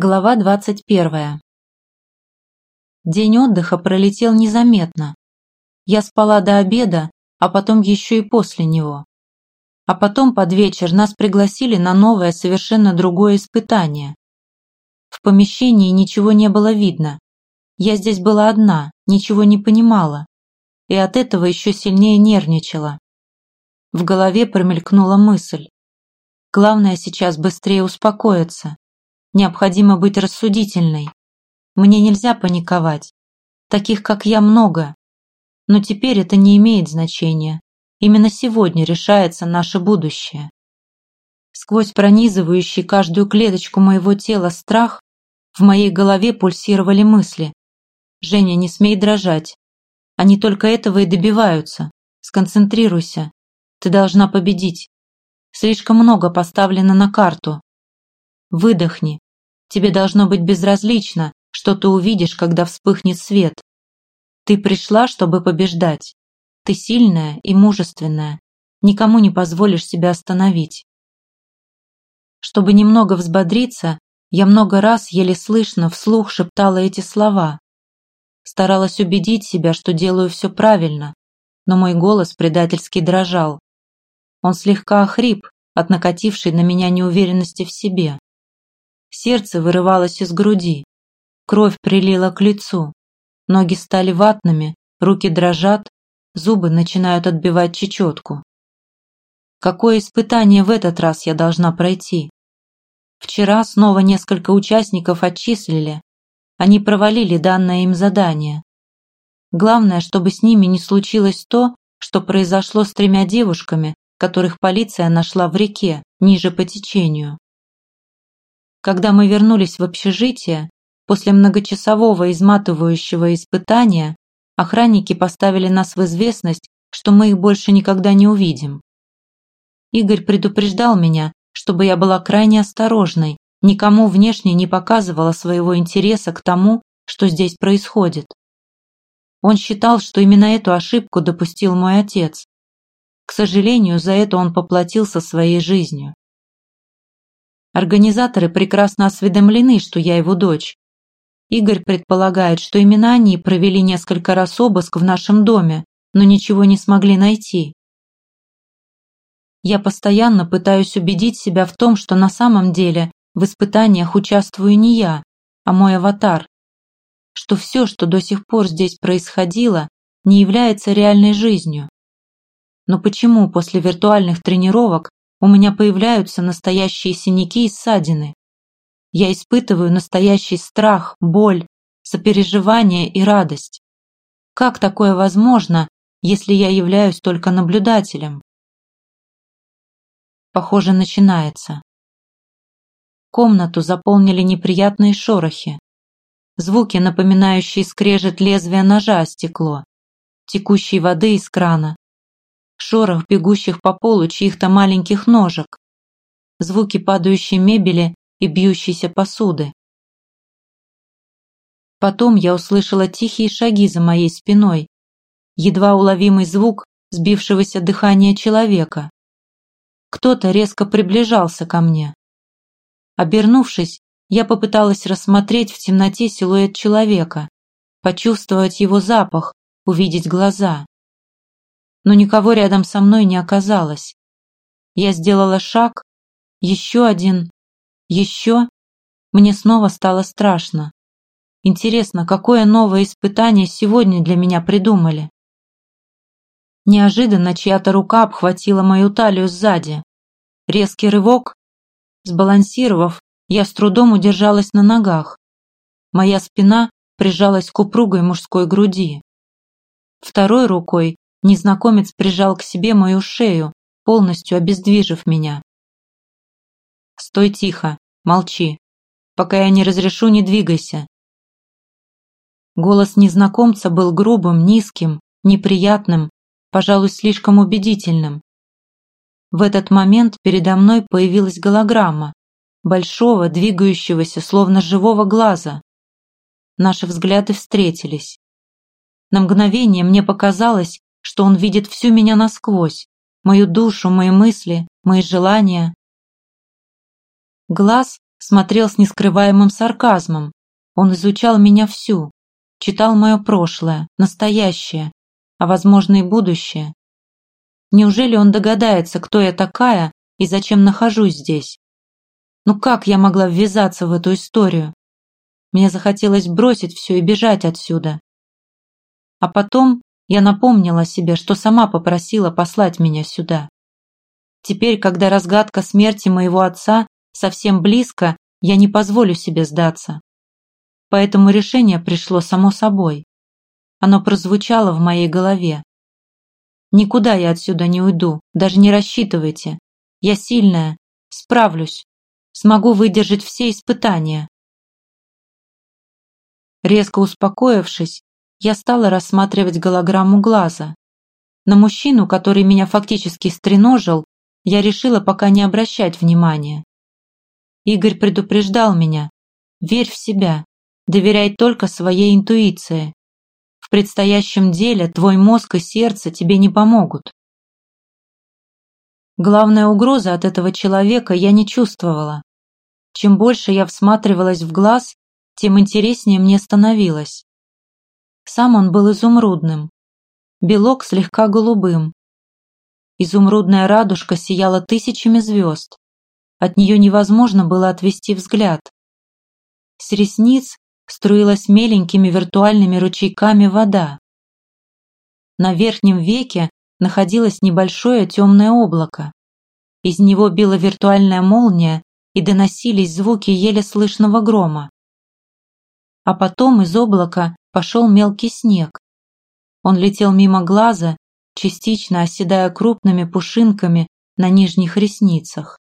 Глава двадцать первая. День отдыха пролетел незаметно. Я спала до обеда, а потом еще и после него. А потом под вечер нас пригласили на новое, совершенно другое испытание. В помещении ничего не было видно. Я здесь была одна, ничего не понимала. И от этого еще сильнее нервничала. В голове промелькнула мысль. Главное сейчас быстрее успокоиться Необходимо быть рассудительной. Мне нельзя паниковать. Таких, как я, много. Но теперь это не имеет значения. Именно сегодня решается наше будущее. Сквозь пронизывающий каждую клеточку моего тела страх в моей голове пульсировали мысли. «Женя, не смей дрожать. Они только этого и добиваются. Сконцентрируйся. Ты должна победить. Слишком много поставлено на карту. Выдохни. Тебе должно быть безразлично, что ты увидишь, когда вспыхнет свет. Ты пришла, чтобы побеждать. Ты сильная и мужественная. Никому не позволишь себя остановить. Чтобы немного взбодриться, я много раз еле слышно вслух шептала эти слова. Старалась убедить себя, что делаю все правильно, но мой голос предательски дрожал. Он слегка охрип от накатившей на меня неуверенности в себе. Сердце вырывалось из груди. Кровь прилила к лицу. Ноги стали ватными, руки дрожат, зубы начинают отбивать чечетку. Какое испытание в этот раз я должна пройти? Вчера снова несколько участников отчислили. Они провалили данное им задание. Главное, чтобы с ними не случилось то, что произошло с тремя девушками, которых полиция нашла в реке, ниже по течению. Когда мы вернулись в общежитие, после многочасового изматывающего испытания, охранники поставили нас в известность, что мы их больше никогда не увидим. Игорь предупреждал меня, чтобы я была крайне осторожной, никому внешне не показывала своего интереса к тому, что здесь происходит. Он считал, что именно эту ошибку допустил мой отец. К сожалению, за это он поплатился своей жизнью. Организаторы прекрасно осведомлены, что я его дочь. Игорь предполагает, что именно они провели несколько раз обыск в нашем доме, но ничего не смогли найти. Я постоянно пытаюсь убедить себя в том, что на самом деле в испытаниях участвую не я, а мой аватар. Что все, что до сих пор здесь происходило, не является реальной жизнью. Но почему после виртуальных тренировок у меня появляются настоящие синяки и ссадины. Я испытываю настоящий страх, боль, сопереживание и радость. Как такое возможно, если я являюсь только наблюдателем? Похоже, начинается. Комнату заполнили неприятные шорохи. Звуки, напоминающие скрежет лезвия ножа о стекло, текущей воды из крана, шорох бегущих по полу чьих-то маленьких ножек, звуки падающей мебели и бьющейся посуды. Потом я услышала тихие шаги за моей спиной, едва уловимый звук сбившегося дыхания человека. Кто-то резко приближался ко мне. Обернувшись, я попыталась рассмотреть в темноте силуэт человека, почувствовать его запах, увидеть глаза но никого рядом со мной не оказалось. Я сделала шаг, еще один, еще. Мне снова стало страшно. Интересно, какое новое испытание сегодня для меня придумали? Неожиданно чья-то рука обхватила мою талию сзади. Резкий рывок. Сбалансировав, я с трудом удержалась на ногах. Моя спина прижалась к упругой мужской груди. Второй рукой Незнакомец прижал к себе мою шею, полностью обездвижив меня. «Стой тихо, молчи. Пока я не разрешу, не двигайся». Голос незнакомца был грубым, низким, неприятным, пожалуй, слишком убедительным. В этот момент передо мной появилась голограмма, большого, двигающегося, словно живого глаза. Наши взгляды встретились. На мгновение мне показалось, что он видит всю меня насквозь, мою душу, мои мысли, мои желания. Глаз, смотрел с нескрываемым сарказмом. Он изучал меня всю, читал мое прошлое, настоящее, а возможно и будущее. Неужели он догадается, кто я такая и зачем нахожусь здесь? Ну как я могла ввязаться в эту историю? Мне захотелось бросить все и бежать отсюда. А потом я напомнила себе, что сама попросила послать меня сюда. Теперь, когда разгадка смерти моего отца совсем близко, я не позволю себе сдаться. Поэтому решение пришло само собой. Оно прозвучало в моей голове. Никуда я отсюда не уйду, даже не рассчитывайте. Я сильная, справлюсь, смогу выдержать все испытания. Резко успокоившись, я стала рассматривать голограмму глаза. На мужчину, который меня фактически стреножил, я решила пока не обращать внимания. Игорь предупреждал меня, верь в себя, доверяй только своей интуиции. В предстоящем деле твой мозг и сердце тебе не помогут. Главная угроза от этого человека я не чувствовала. Чем больше я всматривалась в глаз, тем интереснее мне становилось. Сам он был изумрудным, белок слегка голубым. Изумрудная радужка сияла тысячами звезд. От нее невозможно было отвести взгляд. С ресниц струилась меленькими виртуальными ручейками вода. На верхнем веке находилось небольшое темное облако. Из него била виртуальная молния и доносились звуки еле слышного грома. А потом из облака пошел мелкий снег. Он летел мимо глаза, частично оседая крупными пушинками на нижних ресницах.